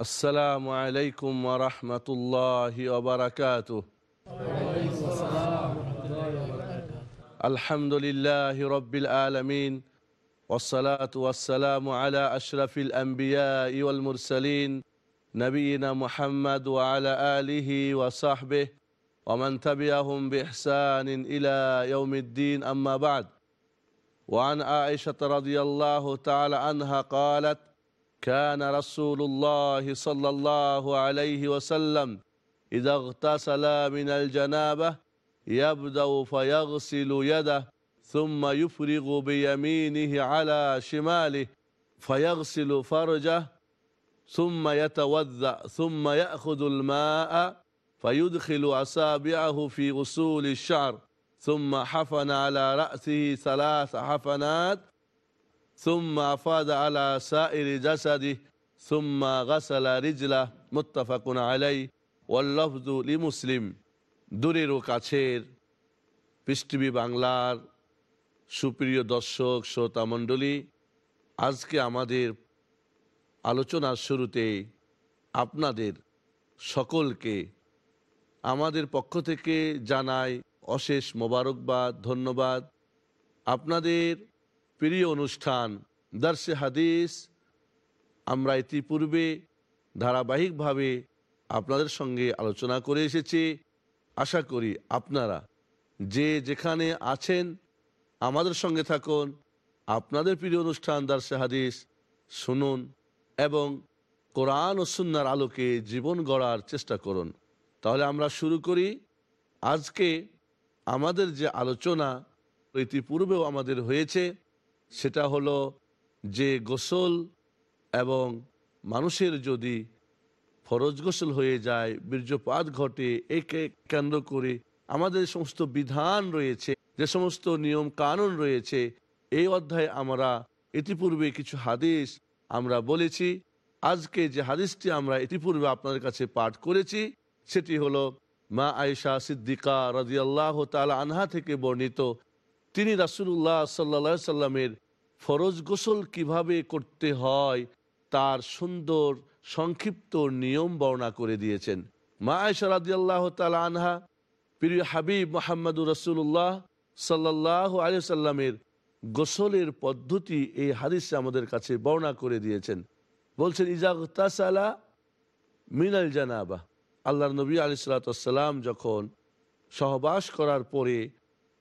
السلام عليكم ورحمة الله وبركاته. الحمد لله رب العالمين والصلاة والسلام على أشرف الأنبياء والمرسلين نبينا محمد وعلى آله وصحبه ومن تبعهم بإحسان إلى يوم الدين. أما بعد وعن عائشة رضي الله تعالى عنها قالت كان رسول الله صلى الله عليه وسلم إذا اغتسل من الجنابة يبدأ فيغسل يده ثم يفرغ بيمينه على شماله فيغسل فرجه ثم يتوضأ ثم يأخذ الماء فيدخل أصابعه في غسول الشعر ثم حفن على رأسه ثلاث حفنات সুম্মা আলা সুম্মা গাসালা রিজলা মুত্তাফাকুন আলাই মুসলিম দূরেরও কাছের। পৃষ্টিভি বাংলার সুপ্রিয় দর্শক, শ্রোতা মণ্ডলী, আজকে আমাদের আলোচনার শুরুতে আপনাদের সকলকে, আমাদের পক্ষ থেকে জানাই অশেষ মোবারকবাদ, ধন্যবাদ। আপনাদের প্রিয় অনুষ্ঠান দার্সে হাদিস, আমরা ইতিপূর্বে ধারাবাহিকভাবে আপনাদের সঙ্গে আলোচনা করে এসেছি। আশা করি আপনারা যে যেখানে আছেন, আমাদের সঙ্গে থাকুন, আপনাদের প্রিয় অনুষ্ঠান দার্সে হাদিস শুনুন এবং কোরআন ও সুন্নার আলোকে জীবন গড়ার চেষ্টা করুন। তাহলে আমরা শুরু করি। আজকে আমাদের যে আলোচনা, ইতিপূর্বেও আমাদের হয়েছে সেটা হলো যে গোসল এবং মানুষের যদি ফরজ গোসল হয়ে যায়, বীর্যপাত ঘটে, একে কেন্দ্র করে আমাদের সমস্ত বিধান রয়েছে, যে সমস্ত নিয়ম কানুন রয়েছে, এই অধ্যায়ে আমরা ইতিপূর্বে কিছু হাদিস আমরা বলেছি। আজকে যে হাদিসটি আমরা ইতিপূর্বে আপনাদের কাছে পাঠ করেছি, সেটি হলো মা আয়েশা সিদ্দিকা রাজিয়াল্লাহ তালা আনহা থেকে বর্ণিত তিনি রাসুল্লাহ সাল্লা সাল্লামের ফরজ গোসল কীভাবে করতে হয়, তার সুন্দর সংক্ষিপ্ত নিয়ম বর্ণনা করে দিয়েছেন। মা আয়সা রাদিয়াল্লাহ তালা আনহা, প্রিয় হাবিব মোহাম্মদুর রসুল্লাহ সাল্লাহ আলিয়া সাল্লামের গোসলের পদ্ধতি এই হাদিসে আমাদের কাছে বর্ণনা করে দিয়েছেন। বলছেন ইজাগতাসালা মিনাল জানাবা। আল্লাহ নবী আলি সাল্লাম যখন সহবাস করার পরে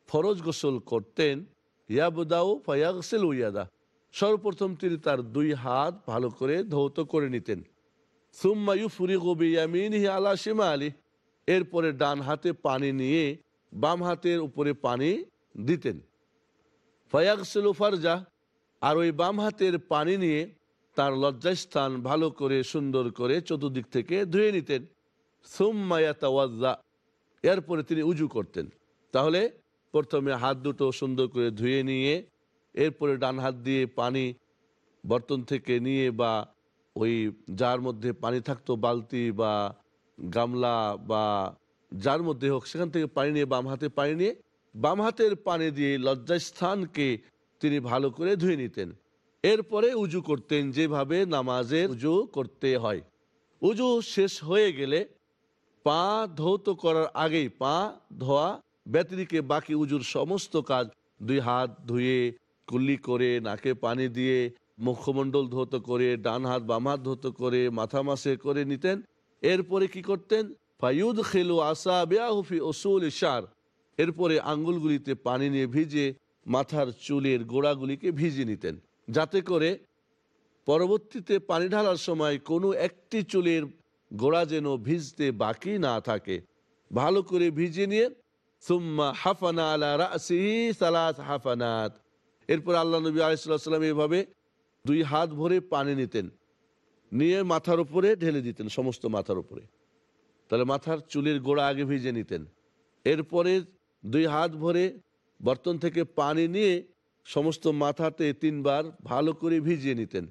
ফরজ গোসল করতেন, ইয়াবুদাউ ফয়াগসেল উইয়াদা সর্বপ্রথম তিনি তার দুই হাত ভালো করে ধৌত করে নিতেন। সুম্মায়ু ফুরি গবিয়ামিনহি আলা সীমা আলী এরপরে ডান হাতে পানি নিয়ে বাম হাতের উপরে পানি দিতেন। ফয়াগসেলু ফারজা। আর ওই বাম হাতের পানি নিয়ে তার লজ্জাস্থান ভালো করে সুন্দর করে চতুর্দিক থেকে ধুয়ে নিতেন। সুম্মায়াতাওয়াজ্জা এরপরে তিনি উজু করতেন। তাহলে প্রথমে হাত দুটো সুন্দর করে ধুয়ে নিয়ে, এরপরে ডান হাত দিয়ে পানি বর্তন থেকে নিয়ে বা ওই যার মধ্যে পানি থাকতো, বালতি বা গামলা বা যার মধ্যে হোক, সেখান থেকে পানি নিয়ে, বাম হাতে পানি নিয়ে, বাম হাতের পানি দিয়ে লজ্জাস্থানকে তিনি ভালো করে ধুয়ে নিতেন। এরপরে উজু করতেন, যেভাবে নামাজের উজু করতে হয়। উজু শেষ হয়ে গেলে পা ধৌত করার আগেই, পা ধোয়া ব্যতিরিকে বাকি উজুর সমস্ত কাজ দুই হাত ধুয়ে, কুল্লি করে, নাকে পানি দিয়ে মুখমণ্ডল ধৌত করে, ডান হাত, বাম হাত ধৌত করে, মাথা মাসে করে নিতেন। এরপরে কি করতেন? ফায়ুদ খেলু আসা বেয়াহুফি ওসুল ইশার এরপরে আঙ্গুলগুলিতে পানি নিয়ে ভিজে মাথার চুলের গোড়াগুলিকে ভিজিয়ে নিতেন। যাতে করে পরবর্তীতে পানি ঢালার সময় কোনো একটি চুলের গোড়া যেন ভিজতে বাকি না থাকে। ভালো করে ভিজিয়ে নিয়ে সুম্মা হাফানা এরপর আল্লাহ নবী আলাইসাল্লাম এভাবে দুই হাত ভরে পানি নিতেন। নিয়ে মাথার উপরে ঢেলে দিতেন, সমস্ত মাথার উপরে। তাহলে মাথার চুলের গোড়া আগে ভিজে নিতেন। এরপরে দুই হাত ভরে বর্তন থেকে পানি নিয়ে সমস্ত মাথাতে তিনবার ভালো করে ভিজিয়ে নিতেন।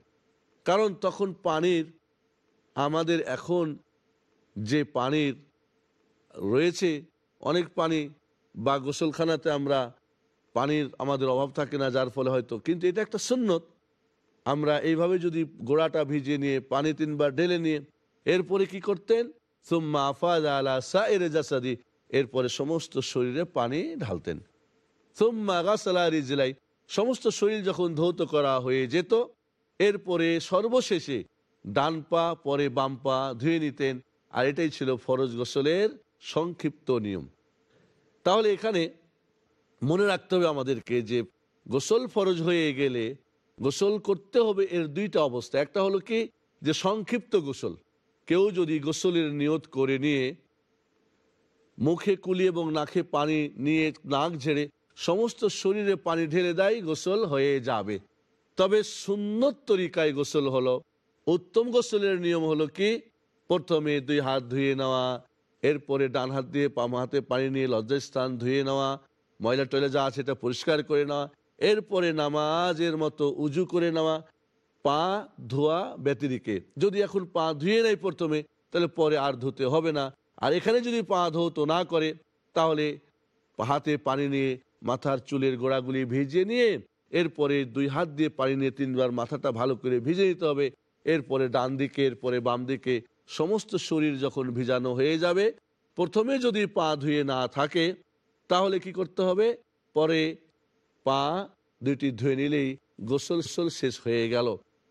কারণ তখন পানির, আমাদের এখন যে পানির রয়েছে অনেক পানি বা গোসলখানাতে আমরা পানির আমাদের অভাব থাকে না, যার ফলে হয়তো। কিন্তু এটা একটা সুন্নত। আমরা এইভাবে যদি গোড়াটা ভিজিয়ে নিয়ে, পানি তিনবার ঢেলে নিয়ে, এরপরে কি করতেন? সুম্মা আফাদ আলা সাইর জাসাদি। এরপরে সমস্ত শরীরে পানি ঢালতেন। সুম্মা গাসালা রিজলাই। সমস্ত শরীর যখন ধৌত করা হয়ে যেত, এরপরে সর্বশেষে ডান পা, পরে বাম পা ধুয়ে নিতেন। আর এটাই ছিল ফরজ গোসলের সংক্ষিপ্ত নিয়ম। তাহলে এখানে মনে রাখতে হবে আমাদেরকে যে গোসল ফরজ হয়ে গেলে গোসল করতে হবে এর দুইটা অবস্থা। একটা হলো কি? যে সংক্ষিপ্ত গোসল। কেউ যদি গোসলের নিয়ত করে নিয়ে মুখে কুলি এবং নাকে পানি নিয়ে নাক ঝেড়ে সমস্ত শরীরে পানি ঢেলে দেয়, গোসল হয়ে যাবে। তবে সুন্নত তরিকায় গোসল হলো, উত্তম গোসলের নিয়ম হলো কি? প্রথমে দুই হাত ধুয়ে নেওয়া এরপরে ডান হাত দিয়ে পাম হাতে পানি নিয়ে লজ্জার স্থান ধুয়ে নেওয়া, ময়লা টয়লা যা আছে এটা পরিষ্কার করে নেওয়া, এরপরে নামাজের মতো উজু করে নেওয়া, পা, ধোয়া, ব্যতিরিকে। যদি এখন পা ধুয়ে নেয় প্রথমে, তাহলে পরে আর ধুতে হবে না। আর এখানে যদি পা ধৌত না করে, তাহলে হাতে পানি নিয়ে মাথার চুলের গোড়াগুলি ভিজিয়ে নিয়ে, এরপরে দুই হাত দিয়ে পানি নিয়ে তিনবার মাথাটা ভালো করে ভিজে নিতে হবে। এরপরে ডান দিকে, এরপরে বাম দিকে সমস্ত শরীর যখন ভিজানো হয়ে যাবে, প্রথমে যদি পা ধুয়ে না থাকে, তাহলে কি করতে হবে? পরে পা দুইটি ধুয়ে নিলেই গোসল সোল শেষ হয়ে গেল।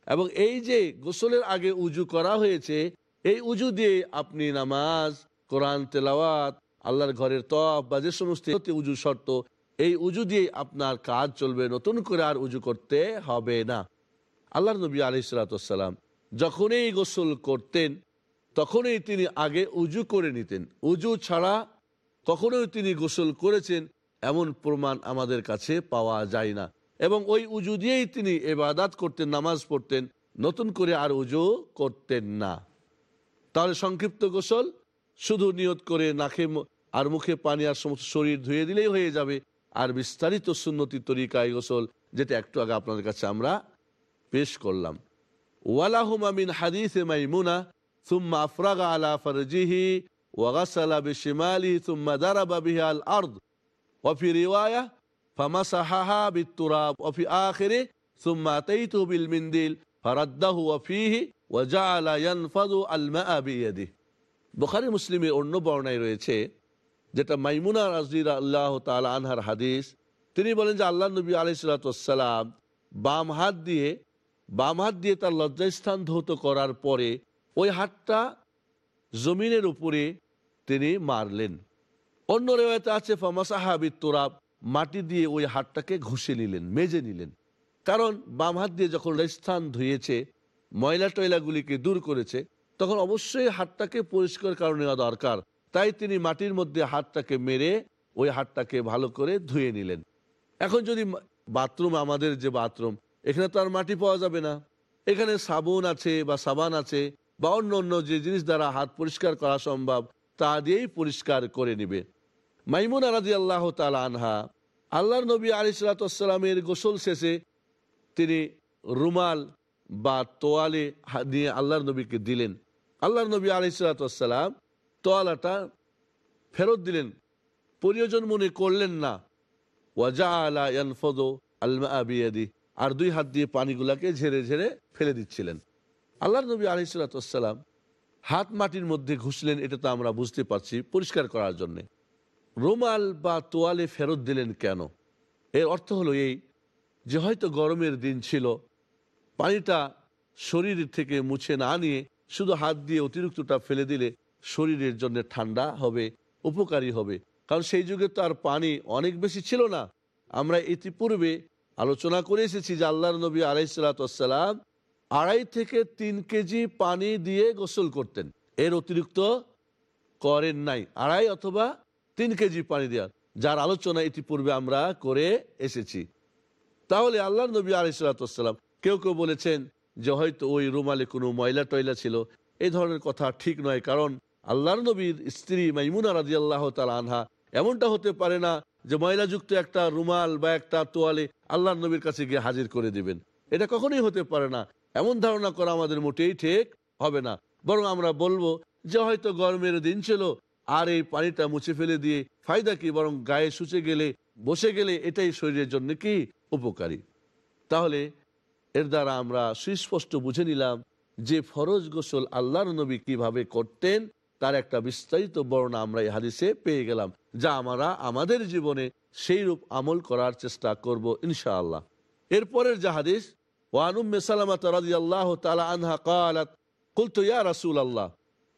এবং এই যে গোসলের আগে উজু করা হয়েছে, এই উজু দিয়ে আপনি নামাজ, কোরআন, তেলাওয়াত, আল্লাহর ঘরের তফ বা যে সমস্ত উজু শর্ত, এই উজু দিয়ে আপনার কাজ চলবে। নতুন করে আর উজু করতে হবে না। আল্লাহর নবী আলিসালাম যখনই গোসল করতেন তখনই তিনি আগে উজু করে নিতেন। উজু ছাড়া কখনোই তিনি গোসল করেছেন এমন প্রমাণ আমাদের কাছে পাওয়া যায় না। এবং ওই উজু দিয়েই তিনি এবাদাত করতেন, নামাজ পড়তেন, নতুন করে আর উজু করতেন না। তাহলে সংক্ষিপ্ত গোসল, শুধু নিয়ত করে নাকে আর মুখে পানি আর সমস্ত শরীর ধুয়ে দিলেই হয়ে যাবে। আর বিস্তারিত সুন্নতি তরিকায় গোসল, যেটা একটু আগে আপনাদের কাছে আমরা পেশ করলাম। ওয়ালাহুমামিন হাদিসে মাইমুনা সুম্মা আফরাগা আলা ফরজিহি ওয়াগাসালা বিশিমালি সুম্মা দারাবা বিহা আল আর্দ وفي رواية فمسحها بالتراب وفي آخره ثم أتيته بالمنديل فرده وفيه وجعل ينفض الماء بيده বুখারি মুসলিমের অন্য বর্ণায় রয়েছে যেটা মাইমুনা রাজির আল্লাহ তাল আনহার হাদিস তিনি বলেন যে আল্লাহ নবী আলিসাল্লাম বাম হাত দিয়ে বাম হাত দিয়ে তার লজ্জাস্থান ধৌত করার পরে ওই হাতটা জমিনের উপরে তিনি মারলেন। অন্য রেওয়াতে আছে ফামাসাহাবি তোরাব মাটি দিয়ে ওই হাতটাকে ঘষে নিলেন, মেজে নিলেন। কারণ বাম হাত দিয়ে যখন স্থান ধুয়েছে, ময়লা টয়লাগুলিকে দূর করেছে, তখন অবশ্যই হাতটাকে পরিষ্কার কারণে নেওয়া দরকার। তাই তিনি মাটির মধ্যে হাতটাকে মেরে ওই হাতটাকে ভালো করে ধুয়ে নিলেন। এখন যদি বাথরুম, আমাদের যে বাথরুম, এখানে তো আর মাটি পাওয়া যাবে না। এখানে সাবুন আছে বা সাবান আছে বা অন্য অন্য যে জিনিস দ্বারা হাত পরিষ্কার করা সম্ভব, তা দিয়েই পরিষ্কার করে নিবে। মাইমুন আলাদি আল্লাহ তাল আনহা, আল্লাহর নবী আলিসালামের গোসল শেষে তিনি রুমাল বা তোয়ালে নিয়ে আল্লাহর নবীকে দিলেন। আল্লাহর নবী আলিসালাম তোয়ালাটা ফেরত দিলেন। প্রয়োজন মনে করলেন না। ওয়াজা আলা আলমা আবিয়াদি আর দুই হাত দিয়ে পানিগুলাকে ঝেড়ে ঝেড়ে ফেলে দিচ্ছিলেন। আল্লাহর নবী আলিসালাম হাত মাটির মধ্যে ঘুষলেন, এটা তো আমরা বুঝতে পারছি পরিষ্কার করার জন্যে। রুমাল বা তোয়ালে ফেরত দিলেন কেন? এর অর্থ হলো এই যে হয়তো গরমের দিন ছিল, পানিটা শরীর থেকে মুছে না নিয়ে শুধু হাত দিয়ে অতিরিক্তটা ফেলে দিলে শরীরের জন্য ঠান্ডা হবে, উপকারী হবে। কারণ সেই যুগে তো আর পানি অনেক বেশি ছিল না। আমরা ইতিপূর্বে আলোচনা করে এসেছি যে আল্লাহর নবী আলাইসালাম আড়াই থেকে তিন কেজি পানি দিয়ে গোসল করতেন। এর অতিরিক্ত করেন নাই। আড়াই অথবা তিন কেজি পানি দেওয়া যার আলোচনা ইতিপূর্বে আমরা করে এসেছি। তাহলে আল্লাহ নবী আলিসাল্লাম কেউ কেউ বলেছেন যে হয়তো ওই রুমালে কোনো ময়লা টয়লা ছিল। এই ধরনের কথা ঠিক নয়, কারণ আল্লাহর নবীর স্ত্রী মাইমুনা রাজি আল্লাহ তাল আনহা এমনটা হতে পারে না যে ময়লাযুক্ত একটা রুমাল বা একটা তোয়ালে আল্লাহর নবীর কাছে গিয়ে হাজির করে দিবেন। এটা কখনোই হতে পারে না। এমন ধারণা করা আমাদের মোটেই ঠিক হবে না। বরং আমরা বলব যে হয়তো গরমের দিন ছিল, আর এই পানিটা মুছে ফেলে দিয়ে ফায়দা কি? বরং গায়ে শুচে গেলে, বসে গেলে এটাই শরীরের জন্য কি উপকারী? তাহলে এর দ্বারা আমরা সুস্পষ্ট বুঝে নিলাম যে ফরজ গোসল আল্লাহর নবী কীভাবে করতেন, তার একটা বিস্তারিত বর্ণনা আমরা এই হাদিসে পেয়ে গেলাম, যা আমরা আমাদের জীবনে সেই রূপ আমল করার চেষ্টা করব ইনশাআল্লাহ। এরপরের যে হাদিস ওয়ানুম সালামা রাদিয়াল্লাহু তাআলা আনহা قالت قلت يا رسول الله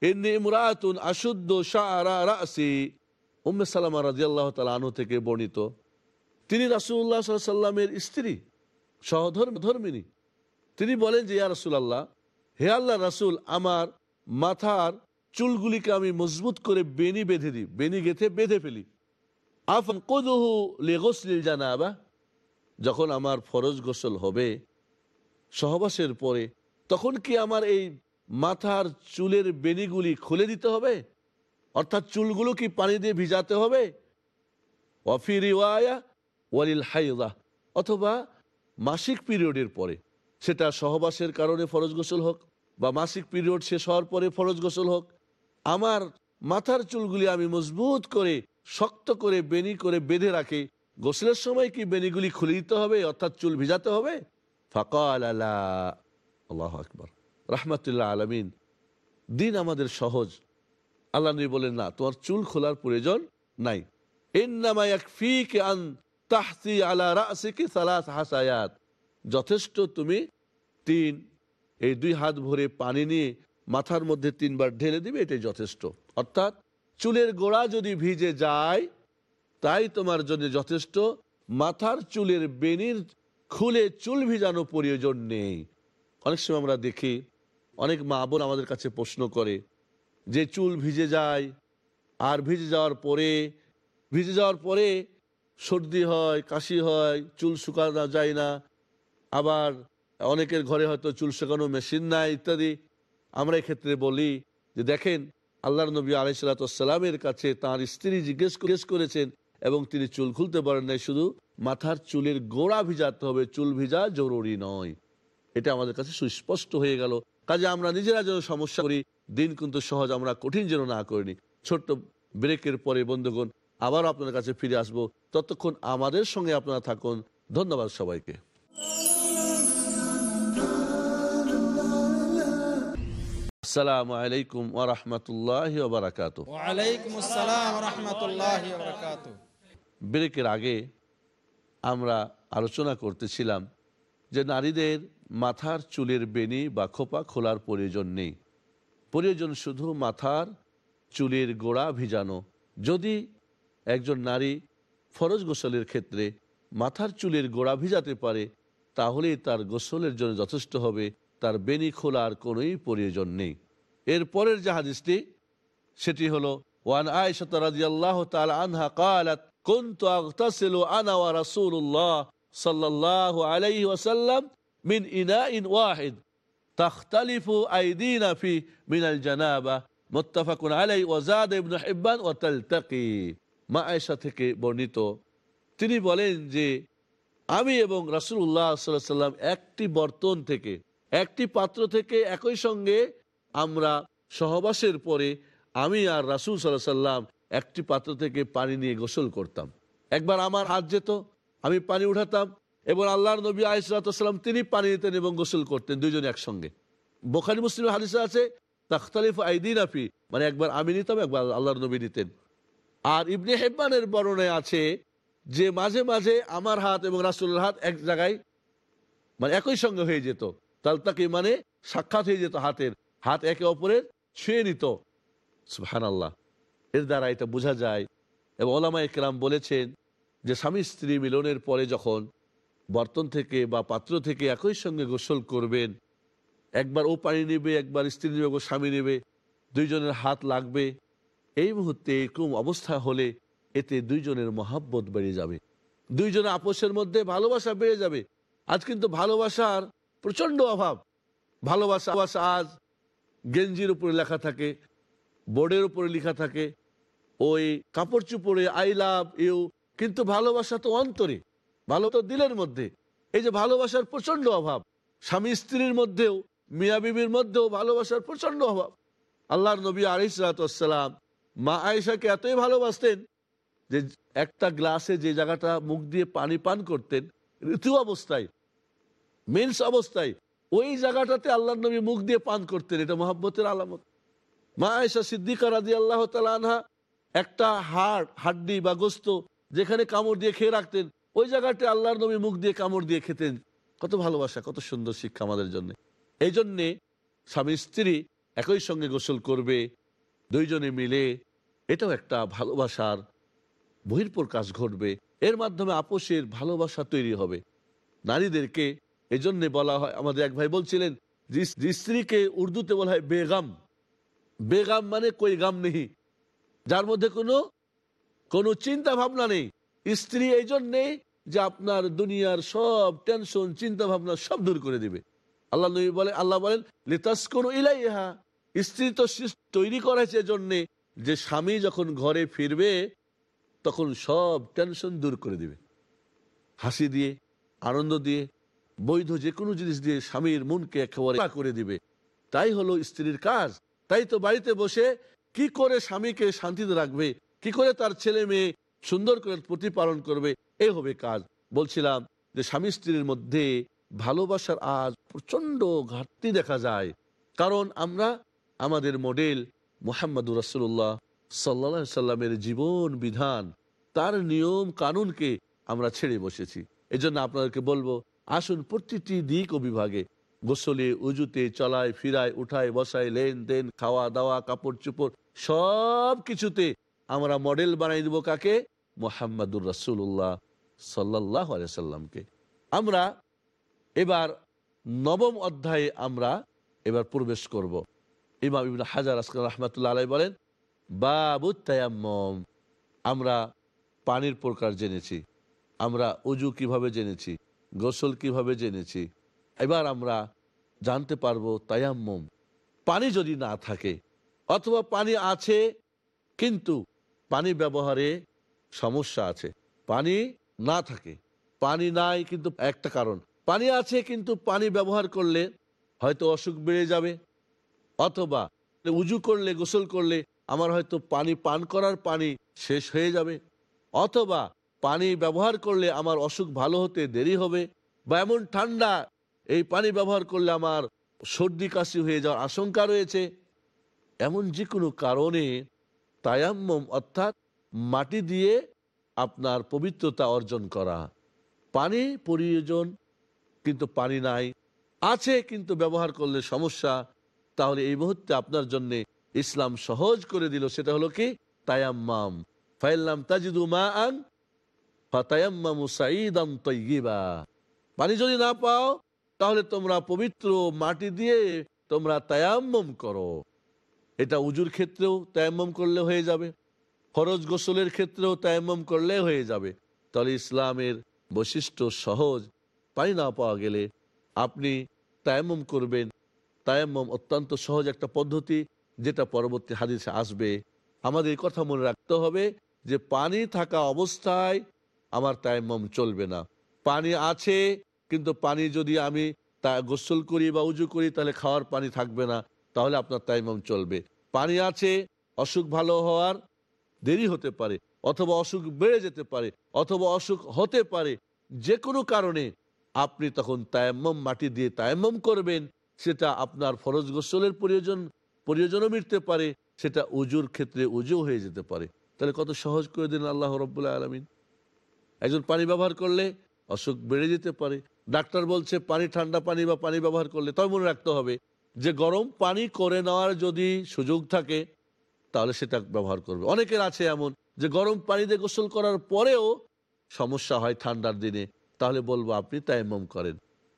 إني امرأة أشد شعر رأسي উম্মে সালামা রাদিয়াল্লাহু তাআলা আনহু থেকে বর্ণিত তিনি রাসূলুল্লাহ সাল্লাল্লাহু আলাইহি সাল্লামের স্ত্রী সহধর্মিনী তিনি বলেন যে ইয়া রাসূলুল্লাহ হে আল্লাহ রাসূল আমার মাথার চুলগুলিকে আমি মজবুত করে বেনি বেঁধে দিই বেনি গেথে বেঁধে ফেলি আফন কদহু লেগসলিল জানাবা যখন আমার ফরজ গোসল হবে সহবাসের পরে, তখন কি আমার এই মাথার চুলের বেনিগুলি খুলে দিতে হবে? অর্থাৎ চুলগুলো কি পানি দিয়ে ভিজাতে হবে? অথবা মাসিক পিরিয়ডের পরে। সেটা সহবাসের কারণে ফরজ গোসল হোক, বা মাসিক পিরিয়ড শেষ হওয়ার পরে ফরজ গোসল হোক, আমার মাথার চুলগুলি আমি মজবুত করে, শক্ত করে বেনি করে বেঁধে রাখি। গোসলের সময় কি বেনিগুলি খুলে দিতে হবে, অর্থাৎ চুল ভিজাতে হবে? ফাকাল আল্লাহ আকবর রহমতুল্লাহ আলমিন, দিন আমাদের সহজ। আল্লাহ নবী বলেন, না, তোমার চুল খোলার প্রয়োজন নাই। যথেষ্ট তুমি তিন, এই দুই হাত ভরে পানি নিয়ে মাথার মধ্যে তিনবার ঢেলে দিবে, এটাই যথেষ্ট। অর্থাৎ চুলের গোড়া যদি ভিজে যায়, তাই তোমার জন্য যথেষ্ট। মাথার চুলের বেনির খুলে চুল ভিজানো প্রয়োজন নেই। অনেক সময় আমরা দেখি, অনেক মা বোন আমাদের কাছে প্রশ্ন করে যে চুল ভিজে যায় আর ভিজে যাওয়ার পরে, ভিজে যাওয়ার পরে সর্দি হয়, কাশি হয়, চুল শুকানো যায় না। আবার অনেকের ঘরে হয়তো চুল শুকানো মেশিন নাই ইত্যাদি। আমরা এক্ষেত্রে বলি যে দেখেন, আল্লাহর নবী আলাইসালাতামের কাছে তার স্ত্রী জিজ্ঞেস জিজ্ঞেস করেছেন এবং তিনি চুল খুলতে পারেন নাই শুধু মাথার চুলের গোড়া ভিজাতে হবে চুল ভিজা জরুরি নয়। এটা আমাদের কাছে সুস্পষ্ট হয়ে গেল। কাজে আমরা নিজেরা যেন সমস্যা করি দিন কিন্তু সহজ আমরা কঠিন যেন না করিনি। ছোট্ট ব্রেকের পরে বন্ধুগণ আবার আপনার কাছে ফিরে আসব। ততক্ষণ আমাদের সঙ্গে আপনারা থাকুন। ধন্যবাদ সবাইকে। আসসালামু আলাইকুম ওরহমতুল্লাহ বারাকাত ওয়ালাইকুম আসসালাম রহমতুল্লাহ বারাকাতুহু। ব্রেকের আগে আমরা আলোচনা করতেছিলাম যে নারীদের মাথার চুলের বেনি বা খোপা খোলার প্রয়োজন নেই। প্রয়োজন শুধু মাথার চুলের গোড়া ভিজানো। যদি একজন নারী ফরজ গোসলের ক্ষেত্রে মাথার চুলের গোড়া ভিজাতে পারে তাহলে তার গোসলের জন্য যথেষ্ট হবে, তার বেনি খোলার কোনোই প্রয়োজন নেই। এর পরের যে সেটি হলো, ওয়ান আয়সা রাজিয়াল্লাহ তাল আনহা কালাত كنت اغتسل انا ورسول الله صلى الله عليه وسلم من اناء واحد تختلف ايدينا فيه من الجنابه متفق عليه وزاد ابن حبان وتلتقي মা আয়েশা থেকে বর্ণিত তিনি বলেন যে আমি এবং রাসূলুল্লাহ সাল্লাল্লাহু আলাইহি সাল্লাম একটি বর্তন থেকে একটি পাত্র থেকে একই সঙ্গে আমরা সহবাসের পরে আমি আর রাসুল সাল্লাহ সাল্লাম একটি পাত্র থেকে পানি নিয়ে গোসল করতাম। একবার আমার হাত যেত, আমি পানি উঠাতাম এবং আল্লাহর নবী আলিসাল্লাম তিনি পানি নিতেন এবং গোসল করতেন দুইজন একসঙ্গে। বোখারি মুসলিম হাদিসে আছে, তাখতালিফ আইদিন আফি মানে একবার আমি নিতাম, একবার আল্লাহর নবী নিতেন। আর ইবনে হেব্বানের বর্ণনায় আছে যে মাঝে মাঝে আমার হাত এবং রাসুলের হাত এক জায়গায় মানে একই সঙ্গে হয়ে যেত। তালতাকি মানে সাক্ষাৎ হয়ে যেত হাতের, হাত একে অপরের ছুঁয়ে নিত। সুহান আল্লাহ এর দ্বারা এটা বোঝা যায়। এবং ওলামা একরাম বলেছেন যে, স্বামী স্ত্রী মিলনের পরে যখন বর্তন থেকে বা পাত্র থেকে একই সঙ্গে গোসল করবেন, একবার ও পানি নেবে, একবার স্ত্রী নেবে ও স্বামী নেবে, দুইজনের হাত লাগবে, এই মুহূর্তে এরকম অবস্থা হলে এতে দুইজনের মহাব্বত বেড়ে যাবে। দুইজনের আপোষের মধ্যে ভালোবাসা বেড়ে যাবে। আজ কিন্তু ভালোবাসার প্রচণ্ড অভাব। ভালোবাসা আজ গেঞ্জির উপরে লেখা থাকে বোর্ডের উপরে লেখা থাকে, ওই কাপড় চুপড়ে আই লাভ ইউ। কিন্তু ভালোবাসা তো অন্তরে, ভালো তো দিলের মধ্যে। এই যে ভালোবাসার প্রচণ্ড অভাব, স্বামী স্ত্রীর মধ্যেও, মিয়া বিবির মধ্যেও ভালোবাসার প্রচণ্ড অভাব। আল্লাহর নবী আলিসালাম মা আয়েশাকে এতই ভালোবাসতেন যে একটা গ্লাসে যে জায়গাটা মুখ দিয়ে পানি পান করতেন, ঋতু অবস্থায় মেন্স অবস্থায়, ওই জায়গাটাতে আল্লাহ নবী মুখ দিয়ে পান করতেন, এটা মহাব্বতের আলামত। মা আয়সা সিদ্দিকা রাজি আল্লাহ আনহা একটা হাড়, হাড্ডি বা গোস্ত যেখানে কামড় দিয়ে খেয়ে রাখতেন, ওই জায়গাতে আল্লাহর নবী মুখ দিয়ে কামড় দিয়ে খেতেন। কত ভালোবাসা, কত সুন্দর শিক্ষা আমাদের জন্য। এই জন্যে স্বামী, স্ত্রী একই সঙ্গে গোসল করবে, দুইজনে মিলে, এটাও একটা ভালোবাসার বহির্প্রকাশ ঘটবে। এর মাধ্যমে আপোষের ভালোবাসা তৈরি হবে। নারীদেরকে এজন্য বলা হয়, আমাদের এক ভাই বলছিলেন স্ত্রীকে উর্দুতে বলা হয় বেগাম। বেগাম মানে কই গাম নেহি যার মধ্যে কোনো কোনো চিন্তা ভাবনা নেই। স্ত্রী এই জন্যে যে আপনার দুনিয়ার সব টেনশন চিন্তা ভাবনা সব দূর করে দিবে। আল্লাহ নবী বলে, আল্লাহ বলেন লেতাস কোনো ইলাই ইলাইহা। স্ত্রী তো তৈরি করেছে জন্যে যে স্বামী যখন ঘরে ফিরবে, তখন সব টেনশন দূর করে দিবে। হাসি দিয়ে, আনন্দ দিয়ে, বৈধ যে কোনো জিনিস দিয়ে স্বামীর মনকে একেবারে করে দিবে। তাই হলো স্ত্রীর কাজ। তাই তো বাড়িতে বসে কি করে স্বামীকে শান্তিতে রাখবে? কি করে তার ছেলে মেয়ে সুন্দর করে প্রতিপালন করবে? এই হবে কাজ। বলছিলাম যে স্বামী স্ত্রীর মধ্যে ভালোবাসার আজ প্রচণ্ড ঘাটতি দেখা যায়। কারণ আমরা আমাদের মডেল মোহাম্মদুর রাসুল্লাহ সাল্লা সাল্লামের জীবন বিধান, তার নিয়ম কানুনকে আমরা ছেড়ে বসেছি। এজন্য আপনাদেরকে বলব, আসুন প্রতিটি দিক ও বিভাগে গোসলে, উজুতে, চলায়, ফিরায়, উঠায়, বসায়, লেনদেন খাওয়া দাওয়া কাপড় চুপড় সব কিছুতে আমরা মডেল বানাই দেবো কাকে? মোহাম্মদুর রাসুল্লাহ সাল্লাহ সাল্লামকে। আমরা এবার নবম অধ্যায়ে আমরা এবার প্রবেশ করব। ইমাম ইবিন হাজার আসকার রহমতুল্লাহ আলাই বলেন, বাবু তায়াম্মম। আমরা পানির প্রকার জেনেছি। আমরা উজু কীভাবে জেনেছি? গোসল কীভাবে জেনেছি? এবার আমরা জানতে পারব তায়াম্মম। পানি যদি না থাকে, অথবা পানি আছে, কিন্তু পানি ব্যবহারে সমস্যা আছে। পানি না থাকে। পানি নাই, কিন্তু একটা কারণ। পানি আছে, কিন্তু পানি ব্যবহার করলে হয়তো অসুখ বেড়ে যাবে, অথবা উজু করলে, গোসল করলে আমার হয়তো পানি পান করার পানি শেষ হয়ে যাবে, অথবা পানি ব্যবহার করলে আমার অসুখ ভালো হতে দেরি হবে, বা এমন ঠান্ডা এই পানি ব্যবহার করলে আমার সর্দি কাশি হয়ে যাওয়ার আশঙ্কা রয়েছে। এমন যে কোনো কারণে তায়াম্মম অর্থাৎ মাটি দিয়ে আপনার পবিত্রতা অর্জন করা। পানি প্রয়োজন, কিন্তু পানি নাই। আছে, কিন্তু ব্যবহার করলে সমস্যা। তাহলে এই মুহূর্তে আপনার জন্য ইসলাম সহজ করে দিল। সেটা হলো কি? তায়াম্মাম। ফাইল্লাম তাজিদু মা আন ফাতায়াম্মামু সাঈদান তাইয়্যিবা পানি যদি না পাও তাহলে তোমরা পবিত্র মাটি দিয়ে তোমরা তায়াম্মম করো। এটা উজুর ক্ষেত্রেও তায়াম্মম করলে হয়ে যাবে। ফরজ গোসলের ক্ষেত্রেও তায়াম্মম করলে হয়ে যাবে। তাহলে ইসলামের বৈশিষ্ট্য সহজ। পানি না পাওয়া গেলে আপনি তায়াম্মম করবেন। তায়াম্মম অত্যন্ত সহজ একটা পদ্ধতি, যেটা পরবর্তী হাদিসে আসবে। আমাদের কথা মনে রাখতে হবে যে পানি থাকা অবস্থায় আমার তায়াম্মম চলবে না। পানি আছে কিন্তু পানি যদি আমি তা গোসল করি বা উজু করি, তাহলে খাওয়ার পানি থাকবে না, তাহলে আপনার তাইমাম চলবে। পানি আছে, অসুখ ভালো হওয়ার দেরি হতে পারে, অথবা অসুখ বেড়ে যেতে পারে, অথবা অসুখ হতে পারে, যে কোনো কারণে আপনি তখন তায়াম্মম মাটি দিয়ে তায়াম্মম করবেন, সেটা আপনার ফরজ গোসলের প্রয়োজন, প্রয়োজনও মিটতে পারে, সেটা উজুর ক্ষেত্রে উজু হয়ে যেতে পারে। তাহলে কত সহজ করে দিন আল্লাহ রব্বুল্লাহ আলমিন। একজন পানি ব্যবহার করলে অসুখ বেড়ে যেতে পারে। ডাক্তার বলছে, পানি, ঠান্ডা পানি বা পানি ব্যবহার করলে তবে মনে রাখতে হবে যে, গরম পানি করে নেওয়ার যদি সুযোগ থাকে, তাহলে সেটা ব্যবহার করবে। অনেকের আছে এমন যে, গরম পানিতে গোসল করার পরেও সমস্যা হয় ঠান্ডার দিনে। তাহলে বলব, আপনি তাইমম করেন।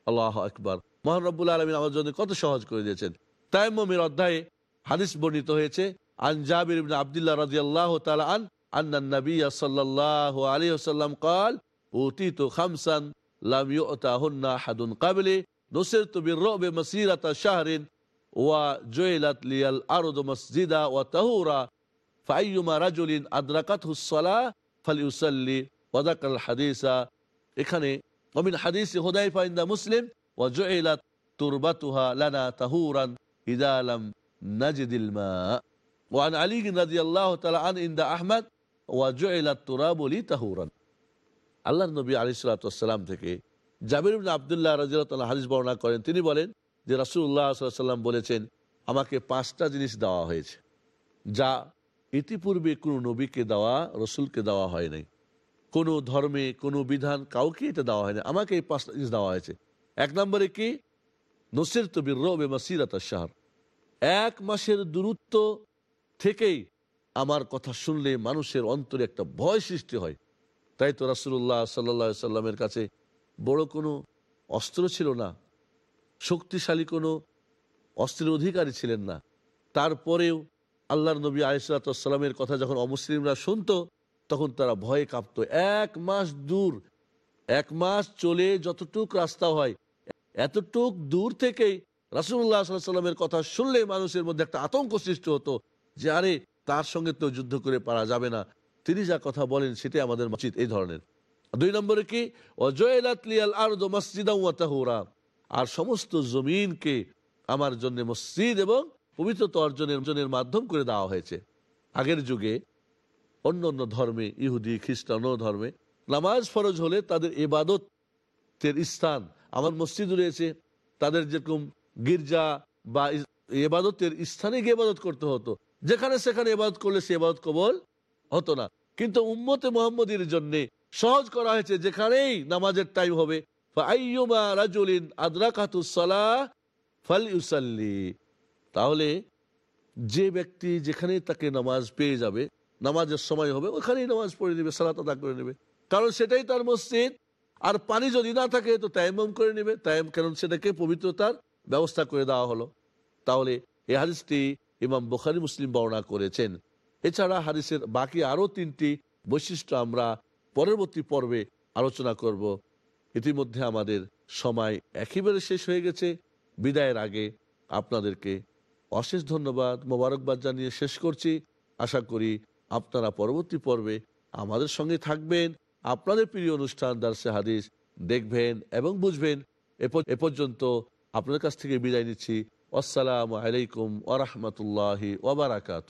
আল্লাহ একবার মহানবুল আলমিন আমার জন্য কত সহজ করে দিয়েছেন। তাইমমের অধ্যায়ে হাদিস বর্ণিত হয়েছে, আন জাবির আবদুল্লাহ রাজি আল্লাহ তালা আন আন্না নবী সাল্লাহ আলী আসাল্লাম কাল اوتيت خمسا لم يؤتهن احد قبلي نصرت بالرعب مسيرة شهر وجعلت لي الارض مسجدا وطهورا فايما رجل ادركته الصلاه فليصلي وذكر الحديث এখানে ومن حديث حذيفة عند مسلم وجعلت تربتها لنا طهورا اذا لم نجد الماء وعن علي رضي الله تعالى عنه عند احمد وجعل التراب لي طهورا আল্লাহ নবী আলী সালাতাম থেকে জাবির আবদুল্লাহ রাজিয়াল হাদিস বর্ণনা করেন। তিনি বলেন যে রাসুল্লাহ সাল্লাম বলেছেন, আমাকে পাঁচটা জিনিস দেওয়া হয়েছে, যা ইতিপূর্বে কোনো নবীকে দেওয়া, রসুলকে দেওয়া হয় নাই। কোনো ধর্মে, কোনো বিধান কাউকে এটা দেওয়া হয়নি আমাকে এই পাঁচটা জিনিস দেওয়া হয়েছে। এক নম্বরে কি? নসির তবির রবে মাসিরাত শাহর এক মাসের দূরত্ব থেকেই আমার কথা শুনলে মানুষের অন্তরে একটা ভয় সৃষ্টি হয়। তাই তো রাসুল্লাহ সাল্লা সাল্লামের কাছে বড় কোনো অস্ত্র ছিল না, শক্তিশালী কোনো অস্ত্রের অধিকারী ছিলেন না। তারপরেও আল্লাহর নবী আলিসাল্লামের কথা যখন অমুসলিমরা শুনত, তখন তারা ভয়ে কাঁপত। এক মাস দূর, এক মাস চলে যতটুক রাস্তা হয়, এতটুক দূর থেকেই রাসুল্লাহ সাল্লামের কথা শুনলে মানুষের মধ্যে একটা আতঙ্ক সৃষ্টি হতো যে, আরে, তার সঙ্গে তো যুদ্ধ করে পারা যাবে না। তিনি যা কথা বলেন সেটাই আমাদের উচিত এই ধরনের। দুই নম্বরে কি? আর সমস্ত জমিনকে আমার জন্য মসজিদ এবং পবিত্রতা অর্জনের অর্জনের মাধ্যম করে দেওয়া হয়েছে। আগের যুগে অন্য অন্য ধর্মে, ইহুদি, খ্রিস্টান ধর্মে নামাজ ফরজ হলে তাদের এবাদতের স্থান আমার মসজিদ রয়েছে। তাদের যেরকম গির্জা বা এবাদতের স্থানে গিয়ে এবাদত করতে হতো। যেখানে সেখানে এবাদত করলে সে এবাদত কবল হতো না। কিন্তু উম্মতে মোহাম্মদীর জন্য সহজ করা হয়েছে যেখানেই নামাজের টাইম হবে। তাহলে যে ব্যক্তি যেখানে তাকে নামাজ পেয়ে যাবে, নামাজের সময় হবে, ওখানেই নামাজ পড়ে নেবে, সালাত আদা করে নেবে। কারণ সেটাই তার মসজিদ। আর পানি যদি না থাকে, তো তায়াম্মম করে নেবে। তায়াম কারণ সেটাকে পবিত্রতার ব্যবস্থা করে দেওয়া হলো। তাহলে এ হাদিসটি ইমাম বুখারি মুসলিম বর্ণনা করেছেন। এছাড়া হাদিসের বাকি আরও তিনটি বৈশিষ্ট্য আমরা পরবর্তী পর্বে আলোচনা করব। ইতিমধ্যে আমাদের সময় একেবারে শেষ হয়ে গেছে। বিদায়ের আগে আপনাদেরকে অশেষ ধন্যবাদ, মোবারকবাদ জানিয়ে শেষ করছি। আশা করি আপনারা পরবর্তী পর্বে আমাদের সঙ্গে থাকবেন। আপনাদের প্রিয় অনুষ্ঠান দার্সে হাদিস দেখবেন এবং বুঝবেন। এ পর্যন্ত আপনাদের কাছ থেকে বিদায় নিচ্ছি। আসসালামু আলাইকুম ওরহমতুল্লাহি ওবরাকাত